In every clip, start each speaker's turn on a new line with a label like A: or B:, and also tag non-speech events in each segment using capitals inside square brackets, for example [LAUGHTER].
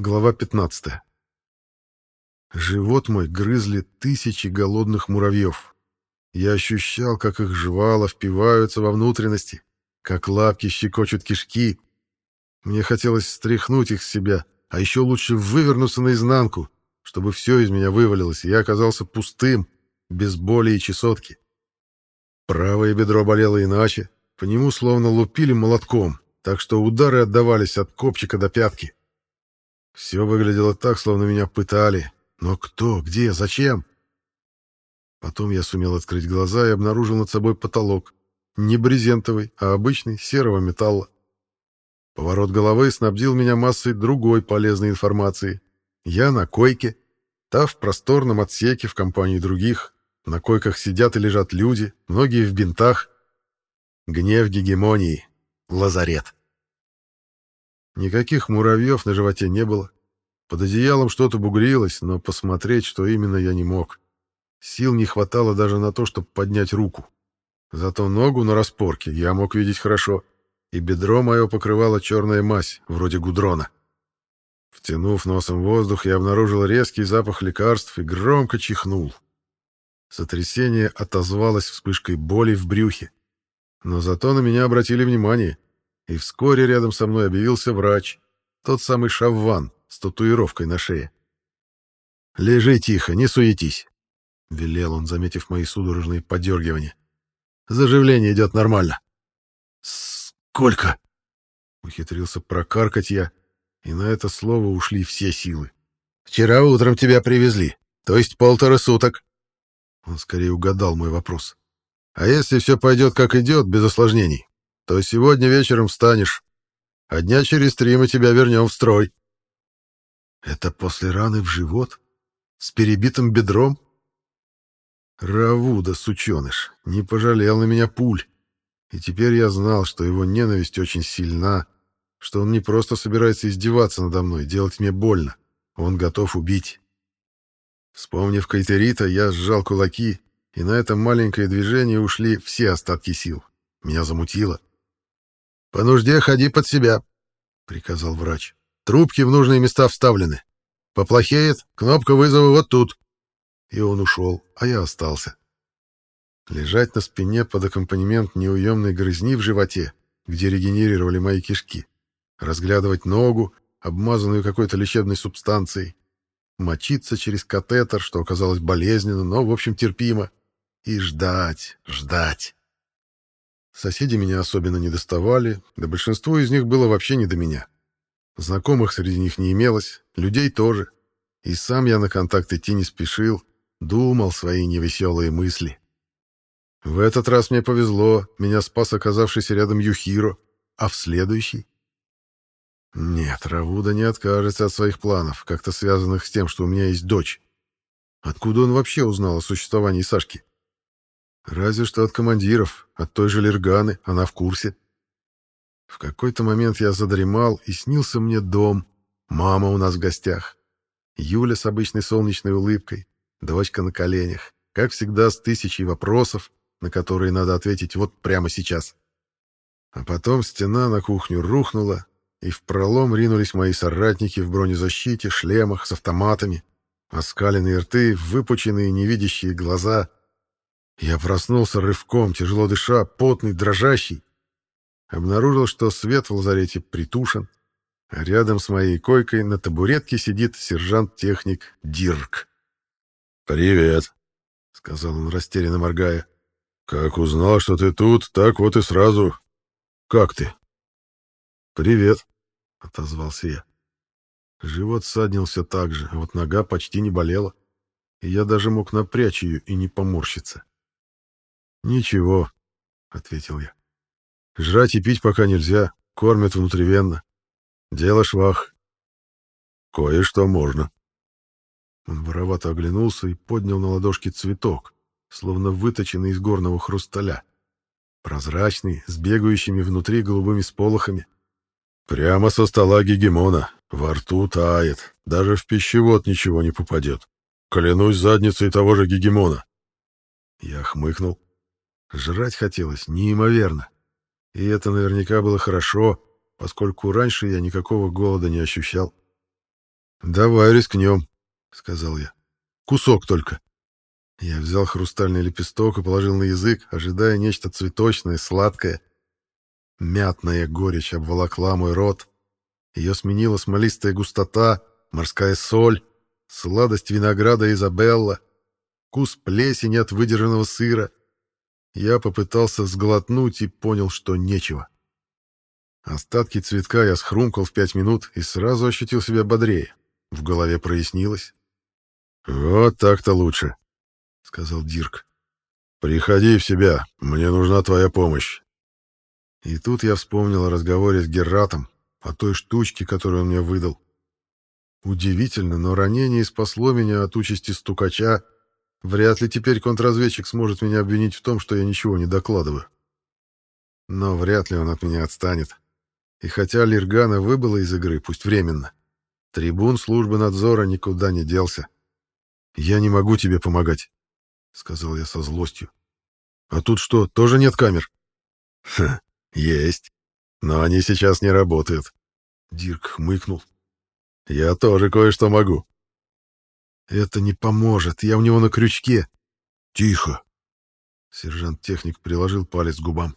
A: Глава 15. Живот мой грызли тысячи голодных муравьев. Я ощущал, как их жвала впиваются во внутренности, как лапки щекочут кишки. Мне хотелось стряхнуть их с себя, а еще лучше вывернуться наизнанку, чтобы все из меня вывалилось, и я оказался пустым, без боли и чесотки. Правое бедро болело иначе, по нему словно лупили молотком, так что удары отдавались от копчика до пятки. Все выглядело так, словно меня пытали. Но кто, где, зачем? Потом я сумел открыть глаза и обнаружил над собой потолок. Не брезентовый, а обычный, серого металла. Поворот головы снабдил меня массой другой полезной информации. Я на койке, та в просторном отсеке в компании других. На койках сидят и лежат люди, многие в бинтах. Гнев гегемонии. Лазарет. Никаких муравьев на животе не было. Под одеялом что-то бугрилось, но посмотреть, что именно, я не мог. Сил не хватало даже на то, чтобы поднять руку. Зато ногу на распорке я мог видеть хорошо, и бедро мое покрывала черная мазь, вроде гудрона. Втянув носом воздух, я обнаружил резкий запах лекарств и громко чихнул. Сотрясение отозвалось вспышкой боли в брюхе. Но зато на меня обратили внимание — и вскоре рядом со мной объявился врач, тот самый Шавван с татуировкой на шее. «Лежи тихо, не суетись», — велел он, заметив мои судорожные подергивания. «Заживление идет нормально». «Сколько?» — ухитрился прокаркать я, и на это слово ушли все силы. «Вчера утром тебя привезли, то есть полтора суток». Он скорее угадал мой вопрос. «А если все пойдет как идет, без осложнений, то сегодня вечером встанешь, а дня через три мы тебя вернем в строй. Это после раны в живот? С перебитым бедром? Равуда, сученыш, не пожалел на меня пуль. И теперь я знал, что его ненависть очень сильна, что он не просто собирается издеваться надо мной, делать мне больно. Он готов убить. Вспомнив Кайтерита, я сжал кулаки, и на это маленькое движение ушли все остатки сил. Меня замутило. «По нужде ходи под себя», — приказал врач. «Трубки в нужные места вставлены. Поплохеет, кнопка вызова вот тут». И он ушел, а я остался. Лежать на спине под аккомпанемент неуемной грызни в животе, где регенерировали мои кишки, разглядывать ногу, обмазанную какой-то лечебной субстанцией, мочиться через катетер, что оказалось болезненно, но, в общем, терпимо, и ждать, ждать. Соседи меня особенно не доставали, да большинство из них было вообще не до меня. Знакомых среди них не имелось, людей тоже. И сам я на контакт идти не спешил, думал свои невеселые мысли. В этот раз мне повезло, меня спас оказавшийся рядом Юхиро, а в следующий... Нет, Равуда не откажется от своих планов, как-то связанных с тем, что у меня есть дочь. Откуда он вообще узнал о существовании Сашки? Разве что от командиров, от той же Лерганы, она в курсе. В какой-то момент я задремал, и снился мне дом. Мама у нас в гостях. Юля с обычной солнечной улыбкой, дочка на коленях. Как всегда, с тысячей вопросов, на которые надо ответить вот прямо сейчас. А потом стена на кухню рухнула, и в пролом ринулись мои соратники в бронезащите, шлемах, с автоматами. Оскаленные рты, выпученные невидящие глаза — я проснулся рывком, тяжело дыша, потный, дрожащий. Обнаружил, что свет в лазарете притушен, а рядом с моей койкой на табуретке сидит сержант-техник Дирк.
B: «Привет», — сказал он, растерянно моргая. «Как узнал, что ты тут, так вот и сразу. Как ты?»
A: «Привет», — отозвался я. Живот саднился так же, а вот нога почти не болела, и я даже мог напрячь ее и не поморщиться. «Ничего», — ответил я. «Жрать и пить пока нельзя, кормят внутривенно. Дело швах».
B: «Кое-что можно».
A: Он воровато оглянулся и поднял на ладошки цветок, словно выточенный из горного хрусталя. Прозрачный, с бегающими внутри голубыми сполохами.
B: «Прямо со стола гегемона. Во рту тает. Даже в пищевод ничего не попадет. Клянусь задницей того же гегемона».
A: Я хмыкнул. Жрать хотелось неимоверно. И это наверняка было хорошо, поскольку раньше я никакого голода не ощущал. «Давай рискнем», — сказал я. «Кусок только». Я взял хрустальный лепесток и положил на язык, ожидая нечто цветочное, сладкое. Мятная горечь обволокла мой рот. Ее сменила смолистая густота, морская соль, сладость винограда Изабелла, вкус плесени от выдержанного сыра. Я попытался сглотнуть и понял, что нечего. Остатки цветка я схрумкал в пять минут и сразу ощутил себя бодрее. В голове прояснилось.
B: «Вот так-то лучше», — сказал Дирк. «Приходи в себя, мне нужна твоя помощь».
A: И тут я вспомнил о разговоре с Герратом, о той штучке, которую он мне выдал. Удивительно, но ранение спасло меня от участи стукача. Вряд ли теперь контрразведчик сможет меня обвинить в том, что я ничего не докладываю. Но вряд ли он от меня отстанет. И хотя Лиргана выбыла из игры, пусть временно, трибун службы надзора никуда не делся. «Я не могу тебе помогать», — сказал я со злостью. «А тут что, тоже нет камер?»
B: «Ха, есть. Но они сейчас не работают».
A: Дирк хмыкнул.
B: «Я тоже кое-что могу».
A: «Это не поможет, я у него на крючке».
B: «Тихо!»
A: Сержант-техник приложил палец к губам.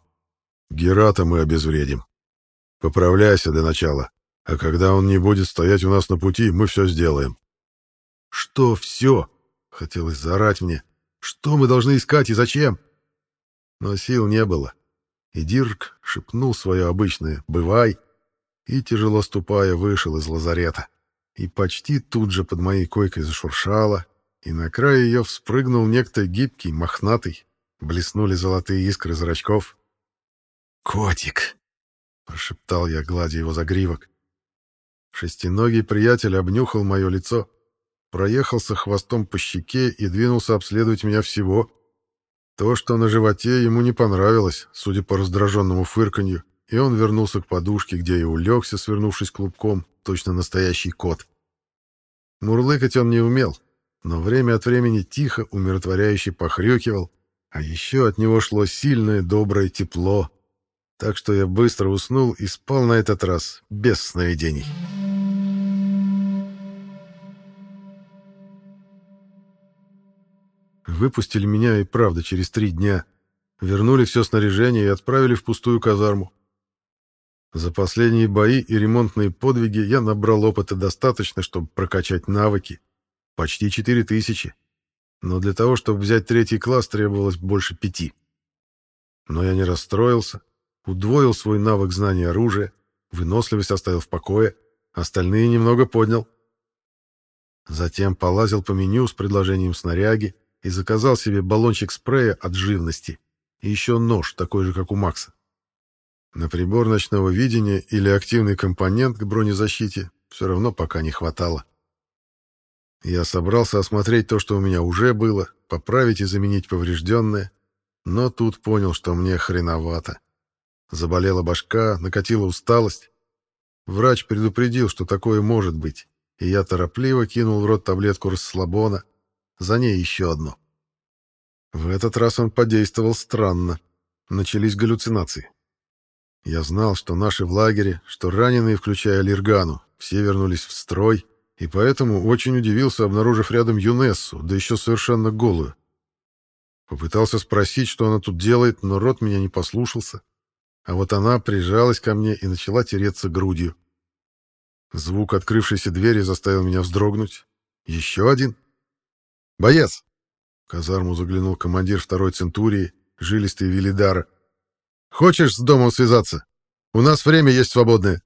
B: «Герата мы обезвредим. Поправляйся для начала, а когда он не будет стоять у нас на пути, мы все сделаем.
A: Что все? Хотелось заорать мне. Что мы должны искать и зачем? Но сил не было. И Дирк шепнул свое обычное «бывай» и, тяжело ступая, вышел из лазарета. И почти тут же под моей койкой зашуршало, и на край ее вспрыгнул некто гибкий, мохнатый. Блеснули золотые искры зрачков. «Котик!» прошептал я, гладя его загривок. Шестиногий приятель обнюхал мое лицо, проехался хвостом по щеке и двинулся обследовать меня всего. То, что на животе, ему не понравилось, судя по раздраженному фырканью, и он вернулся к подушке, где и улегся, свернувшись клубком, точно настоящий кот. Мурлыкать он не умел, но время от времени тихо, умиротворяюще похрюкивал, а еще от него шло сильное доброе тепло, так что я быстро уснул и спал на этот раз без сновидений. Выпустили меня и правда через три дня. Вернули все снаряжение и отправили в пустую казарму. За последние бои и ремонтные подвиги я набрал опыта достаточно, чтобы прокачать навыки. Почти четыре тысячи. Но для того, чтобы взять третий класс, требовалось больше пяти. Но я не расстроился удвоил свой навык знания оружия, выносливость оставил в покое, остальные немного поднял. Затем полазил по меню с предложением снаряги и заказал себе баллончик спрея от живности и еще нож, такой же, как у Макса. На прибор ночного видения или активный компонент к бронезащите все равно пока не хватало. Я собрался осмотреть то, что у меня уже было, поправить и заменить поврежденное, но тут понял, что мне хреновато. Заболела башка, накатила усталость. Врач предупредил, что такое может быть, и я торопливо кинул в рот таблетку расслабона, за ней еще одну. В этот раз он подействовал странно. Начались галлюцинации. Я знал, что наши в лагере, что раненые, включая Лиргану, все вернулись в строй, и поэтому очень удивился, обнаружив рядом Юнессу, да еще совершенно голую. Попытался спросить, что она тут делает, но рот меня не послушался. А вот она прижалась ко мне и начала тереться грудью. Звук открывшейся двери заставил меня вздрогнуть. Еще один. «Боец!» В казарму заглянул командир второй центурии, жилистый Велидара. «Хочешь с домом связаться? У нас время есть свободное».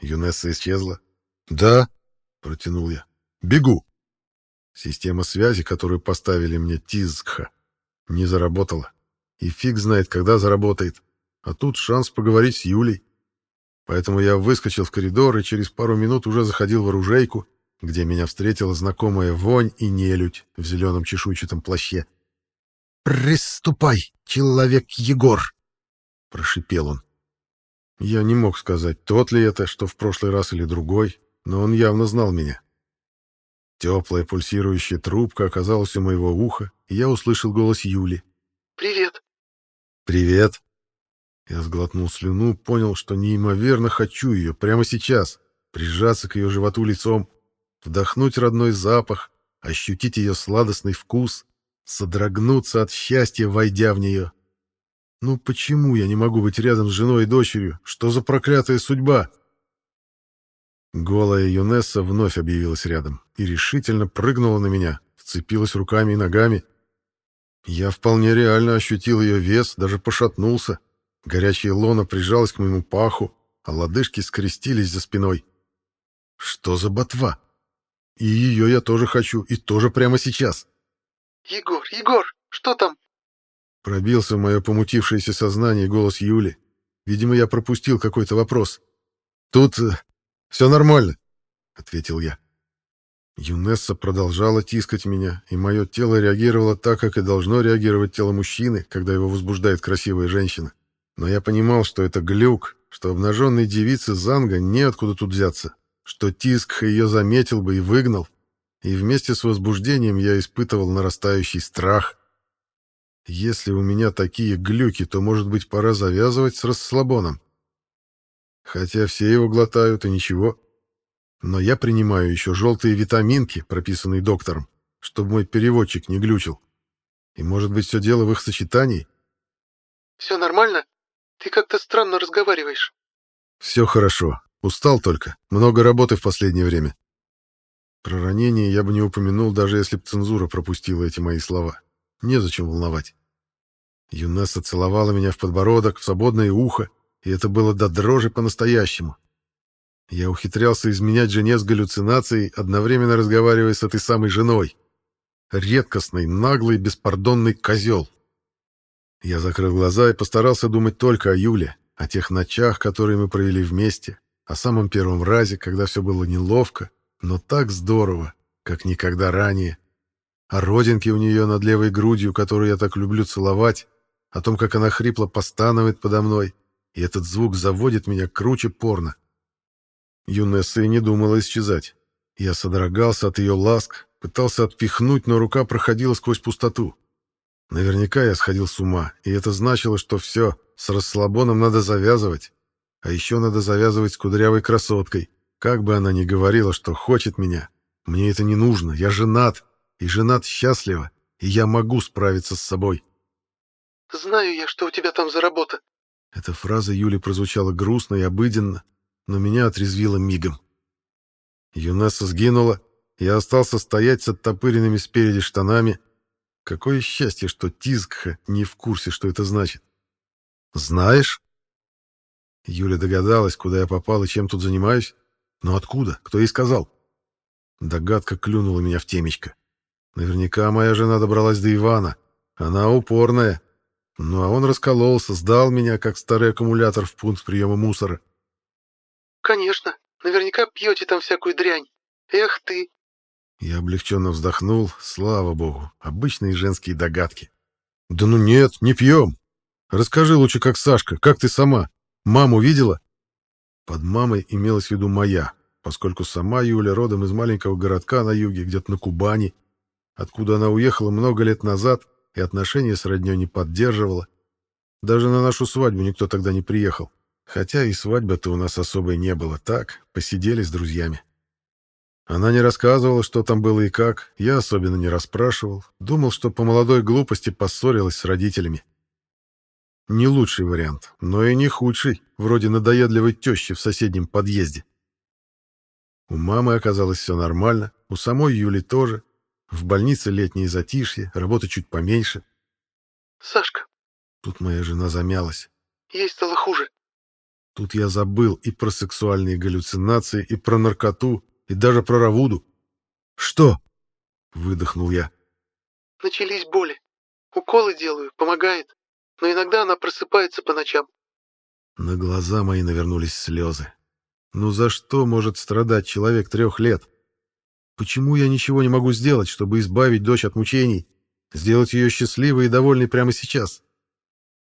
A: Юнесса исчезла. «Да», — протянул я. «Бегу». Система связи, которую поставили мне Тизкха, не заработала. И фиг знает, когда заработает. А тут шанс поговорить с Юлей. Поэтому я выскочил в коридор и через пару минут уже заходил в оружейку, где меня встретила знакомая вонь и нелюдь в зеленом чешуйчатом плаще. «Приступай, человек Егор!» — прошипел он. Я не мог сказать, тот ли это, что в прошлый раз или другой, но он явно знал меня. Теплая пульсирующая трубка оказалась у моего уха, и я услышал голос Юли.
C: «Привет».
A: «Привет», я сглотнул слюну, понял, что неимоверно хочу ее прямо сейчас, прижаться к ее животу лицом, вдохнуть родной запах, ощутить ее сладостный вкус, содрогнуться от счастья, войдя в нее. Ну почему я не могу быть рядом с женой и дочерью? Что за проклятая судьба? Голая Юнесса вновь объявилась рядом и решительно прыгнула на меня, вцепилась руками и ногами. Я вполне реально ощутил ее вес, даже пошатнулся. Горячая лона прижалась к моему паху, а лодыжки скрестились за спиной. Что за ботва? И ее я тоже хочу, и тоже прямо сейчас.
C: «Егор, Егор, что там?»
A: Пробился в мое помутившееся сознание голос Юли. Видимо, я пропустил какой-то вопрос. «Тут э, все нормально», — ответил я. Юнесса продолжала тискать меня, и мое тело реагировало так, как и должно реагировать тело мужчины, когда его возбуждает красивая женщина. Но я понимал, что это глюк, что обнаженной девице Занга неоткуда тут взяться, что Тиск ее заметил бы и выгнал, и вместе с возбуждением я испытывал нарастающий страх. Если у меня такие глюки, то, может быть, пора завязывать с расслабоном. Хотя все его глотают, и ничего. Но я принимаю еще желтые витаминки, прописанные доктором, чтобы мой переводчик не глючил. И, может быть, все дело в их сочетании?
C: «Все нормально? Ты как-то странно разговариваешь».
A: «Все хорошо. Устал только. Много работы в последнее время. Про ранение я бы не упомянул, даже если б цензура пропустила эти мои слова. Незачем волновать. Юнесса целовала меня в подбородок, в свободное ухо, и это было до дрожи по-настоящему. Я ухитрялся изменять жене с галлюцинацией, одновременно разговаривая с этой самой женой. Редкостный, наглый, беспардонный козел. Я закрыл глаза и постарался думать только о Юле, о тех ночах, которые мы провели вместе, о самом первом разе, когда все было неловко, но так здорово, как никогда ранее. О родинке у нее над левой грудью, которую я так люблю целовать, о том, как она хрипло постанывает подо мной, и этот звук заводит меня круче порно. Юнесса и не думала исчезать. Я содрогался от ее ласк, пытался отпихнуть, но рука проходила сквозь пустоту. Наверняка я сходил с ума, и это значило, что все, с расслабоном надо завязывать. А еще надо завязывать с кудрявой красоткой, как бы она ни говорила, что хочет меня, мне это не нужно, я женат, и женат счастливо, и я могу справиться с собой.
C: «Знаю я, что у тебя там за работа».
A: Эта фраза Юли прозвучала грустно и обыденно, но меня отрезвило мигом. Юнесса сгинула, я остался стоять с оттопыренными спереди штанами. Какое счастье, что Тизгха не в курсе, что это значит. «Знаешь?» Юля догадалась, куда я попал и чем тут занимаюсь. Но откуда? Кто ей сказал? Догадка клюнула меня в темечко. Наверняка моя жена добралась до Ивана. Она упорная. Ну а он раскололся, сдал меня, как старый аккумулятор в пункт приема мусора.
C: «Конечно. Наверняка пьете там всякую дрянь. Эх ты!»
A: Я облегченно вздохнул. Слава богу. Обычные женские догадки. «Да ну нет, не пьем. Расскажи лучше, как Сашка. Как ты сама? Маму видела?» Под мамой имелась в виду моя, поскольку сама Юля родом из маленького городка на юге, где-то на Кубани, откуда она уехала много лет назад и отношения с роднёй не поддерживала. Даже на нашу свадьбу никто тогда не приехал. Хотя и свадьбы-то у нас особой не было, так, посидели с друзьями. Она не рассказывала, что там было и как, я особенно не расспрашивал, думал, что по молодой глупости поссорилась с родителями. Не лучший вариант, но и не худший, вроде надоедливой тещи в соседнем подъезде. У мамы оказалось все нормально, у самой Юли тоже. В больнице летнее затишье, работа чуть поменьше.
C: «Сашка!»
A: Тут моя жена замялась.
C: «Ей стало хуже».
A: Тут я забыл и про сексуальные галлюцинации, и про наркоту, и даже про Равуду. «Что?» — выдохнул я.
C: «Начались боли. Уколы делаю, помогает но иногда она просыпается по ночам.
A: На глаза мои навернулись слезы. Ну за что может страдать человек трех лет? Почему я ничего не могу сделать, чтобы избавить дочь от мучений, сделать ее счастливой и довольной прямо сейчас?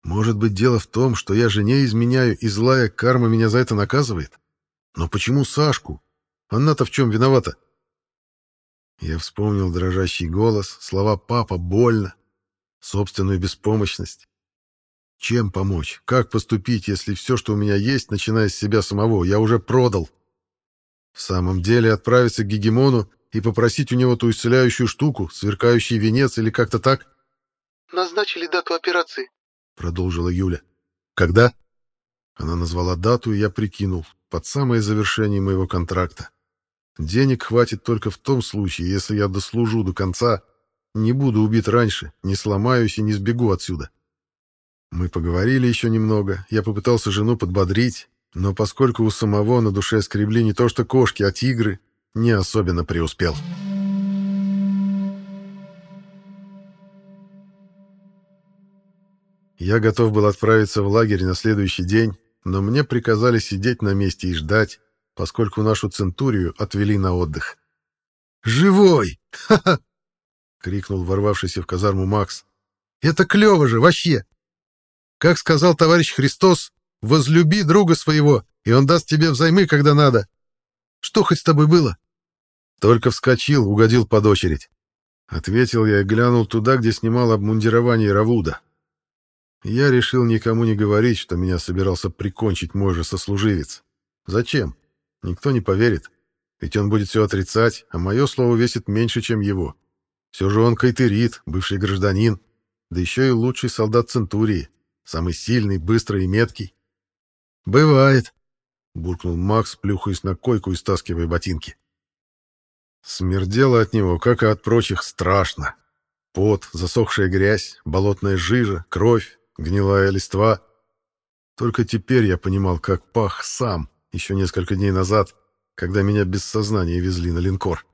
A: Может быть, дело в том, что я жене изменяю, и злая карма меня за это наказывает? Но почему Сашку? Она-то в чем виновата? Я вспомнил дрожащий голос, слова «папа» больно, собственную беспомощность. Чем помочь? Как поступить, если все, что у меня есть, начиная с себя самого, я уже продал? В самом деле отправиться к Гегемону и попросить у него ту исцеляющую штуку, сверкающий венец или как-то так?
C: «Назначили дату операции», —
A: продолжила Юля. «Когда?» Она назвала дату, и я прикинул, под самое завершение моего контракта. Денег хватит только в том случае, если я дослужу до конца, не буду убит раньше, не сломаюсь и не сбегу отсюда. Мы поговорили еще немного, я попытался жену подбодрить, но поскольку у самого на душе скребли не то что кошки, а тигры, не особенно преуспел. Я готов был отправиться в лагерь на следующий день, но мне приказали сидеть на месте и ждать, поскольку нашу центурию отвели на отдых. «Живой! Ха-ха!» — крикнул ворвавшийся в казарму Макс. «Это клево же, вообще! Как сказал товарищ Христос, возлюби друга своего, и он даст тебе взаймы, когда надо. Что хоть с тобой было?» Только вскочил, угодил под очередь. Ответил я и глянул туда, где снимал обмундирование Равуда. Я решил никому не говорить, что меня собирался прикончить мой же сослуживец. Зачем? Никто не поверит. Ведь он будет все отрицать, а мое слово весит меньше, чем его. Все же он кайтерит, бывший гражданин, да еще и лучший солдат Центурии, самый сильный, быстрый и меткий. «Бывает», — буркнул Макс, плюхаясь на койку и стаскивая ботинки. Смердело от него, как и от прочих, страшно. Пот, засохшая грязь, болотная жижа, кровь, гнилая листва. Только теперь я понимал, как пах сам, еще несколько дней назад, когда меня без сознания везли на линкор.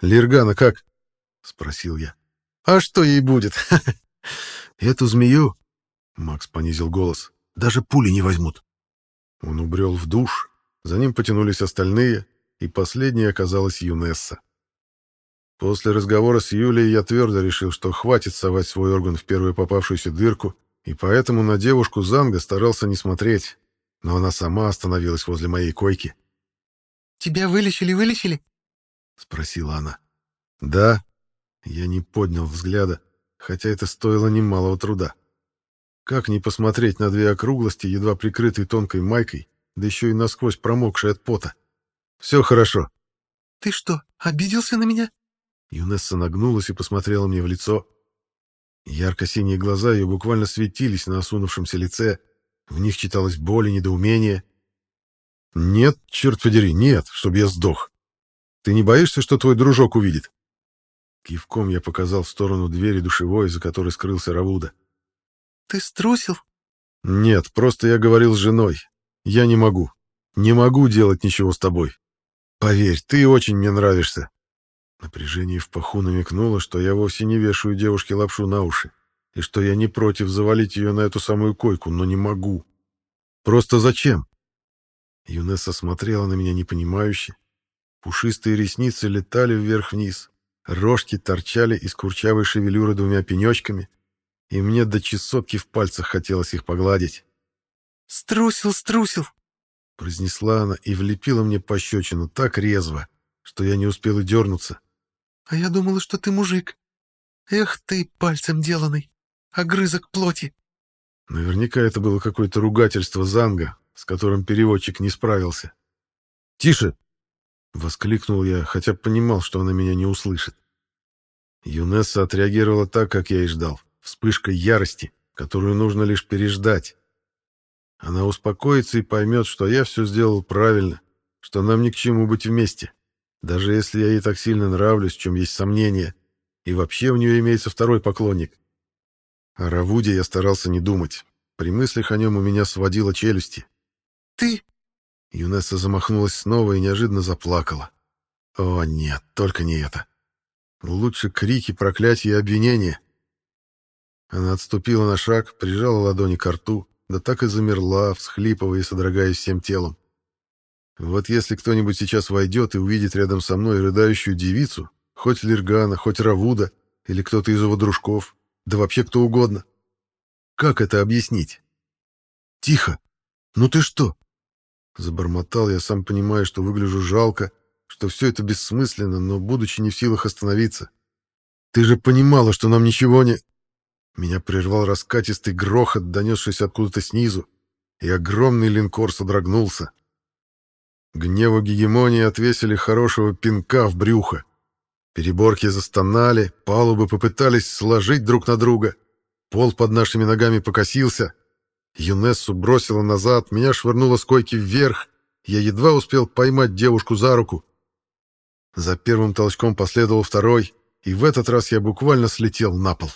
A: «Лиргана как?» — спросил я. «А что ей будет? [LAUGHS] Эту змею...» Макс понизил голос. «Даже пули не возьмут». Он убрел в душ, за ним потянулись остальные, и последней оказалась Юнесса. После разговора с Юлей я твердо решил, что хватит совать свой орган в первую попавшуюся дырку, и поэтому на девушку Занга старался не смотреть, но она сама остановилась возле моей койки.
C: «Тебя вылечили-вылечили?»
A: — спросила она. «Да». Я не поднял взгляда, хотя это стоило немалого труда. Как не посмотреть на две округлости, едва прикрытой тонкой майкой, да еще и насквозь промокшей от пота? «Все хорошо».
C: «Ты что, обиделся на меня?»
A: Юнесса нагнулась и посмотрела мне в лицо. Ярко-синие глаза ее буквально светились на осунувшемся лице. В них читалось боль и недоумение. «Нет, черт подери, нет, чтобы я сдох. Ты не боишься, что твой дружок увидит?» Кивком я показал в сторону двери душевой, за которой скрылся Равуда.
C: «Ты струсил?»
A: «Нет, просто я говорил с женой. Я не могу. Не могу делать ничего с тобой. Поверь, ты очень мне нравишься. Напряжение в паху намекнуло, что я вовсе не вешаю девушке лапшу на уши, и что я не против завалить ее на эту самую койку, но не могу. Просто зачем? Юнесса смотрела на меня непонимающе. Пушистые ресницы летали вверх-вниз, рожки торчали из курчавой шевелюры двумя пенечками, и мне до чесотки в пальцах хотелось их погладить.
C: «Струсил, струсил!»
A: — произнесла она и влепила мне пощечину так резво, что я не успел и дернуться.
C: А я думала, что ты мужик. Эх ты, пальцем деланный, огрызок плоти.
A: Наверняка это было какое-то ругательство Занга, с которым переводчик не справился. «Тише!» — воскликнул я, хотя понимал, что она меня не услышит. Юнесса отреагировала так, как я и ждал, вспышкой ярости, которую нужно лишь переждать. Она успокоится и поймет, что я все сделал правильно, что нам ни к чему быть вместе. Даже если я ей так сильно нравлюсь, в чем есть сомнения, и вообще у нее имеется второй поклонник. О Равуде я старался не думать. При мыслях о нем у меня сводило челюсти.
C: «Ты...»
A: Юнесса замахнулась снова и неожиданно заплакала. «О, нет, только не это. Лучше крики, проклятия и обвинения». Она отступила на шаг, прижала ладони к рту, да так и замерла, всхлипывая и содрогаясь всем телом. Вот если кто-нибудь сейчас войдет и увидит рядом со мной рыдающую девицу, хоть Лиргана, хоть Равуда, или кто-то из его дружков, да вообще кто угодно, как это объяснить? «Тихо! Ну ты что?» Забормотал я, сам понимая, что выгляжу жалко, что все это бессмысленно, но будучи не в силах остановиться. «Ты же понимала, что нам ничего не...» Меня прервал раскатистый грохот, донесшийся откуда-то снизу, и огромный линкор содрогнулся. Гневу гегемонии отвесили хорошего пинка в брюхо. Переборки застонали, палубы попытались сложить друг на друга. Пол под нашими ногами покосился. Юнессу бросило назад, меня швырнуло с койки вверх. Я едва успел поймать девушку за руку. За первым толчком последовал второй, и в этот раз я буквально слетел на пол.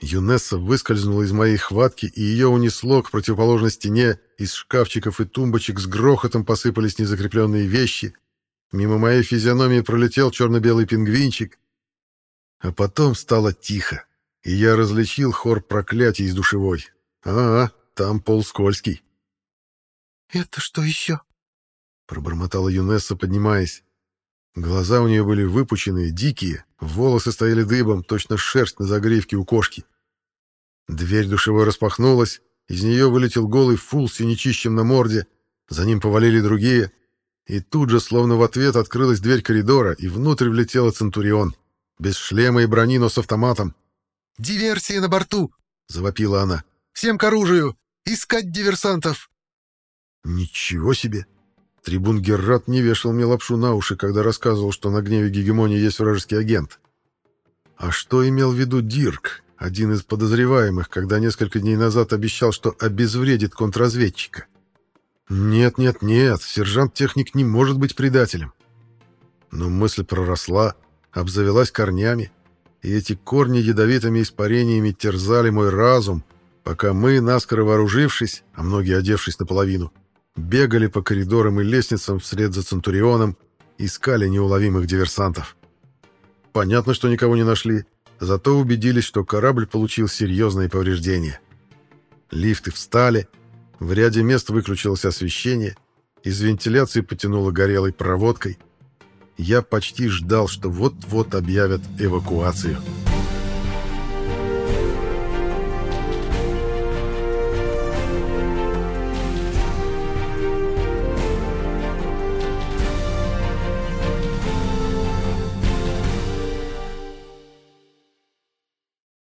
A: Юнесса выскользнула из моей хватки, и ее унесло к противоположной стене, из шкафчиков и тумбочек с грохотом посыпались незакрепленные вещи, мимо моей физиономии пролетел черно-белый пингвинчик, а потом стало тихо, и я различил хор проклятий из душевой. А, там пол скользкий.
C: «Это что еще?»
A: — пробормотала Юнесса, поднимаясь. Глаза у нее были выпученные, дикие, волосы стояли дыбом, точно шерсть на загривке у кошки. Дверь душевой распахнулась, из нее вылетел голый фул с синячищем на морде, за ним повалили другие, и тут же, словно в ответ, открылась дверь коридора, и внутрь влетела Центурион, без шлема и брони, но с автоматом.
C: «Диверсия на борту!» — завопила она. «Всем к оружию! Искать диверсантов!»
A: «Ничего себе!» Трибун Геррат не вешал мне лапшу на уши, когда рассказывал, что на гневе гегемонии есть вражеский агент. А что имел в виду Дирк, один из подозреваемых, когда несколько дней назад обещал, что обезвредит контрразведчика? Нет, нет, нет, сержант-техник не может быть предателем. Но мысль проросла, обзавелась корнями, и эти корни ядовитыми испарениями терзали мой разум, пока мы, наскоро вооружившись, а многие одевшись наполовину, бегали по коридорам и лестницам вслед за Центурионом, искали неуловимых диверсантов. Понятно, что никого не нашли, зато убедились, что корабль получил серьезные повреждения. Лифты встали, в ряде мест выключилось освещение, из вентиляции потянуло горелой проводкой. Я почти ждал, что вот-вот объявят эвакуацию.